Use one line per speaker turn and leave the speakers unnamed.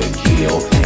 kill heal.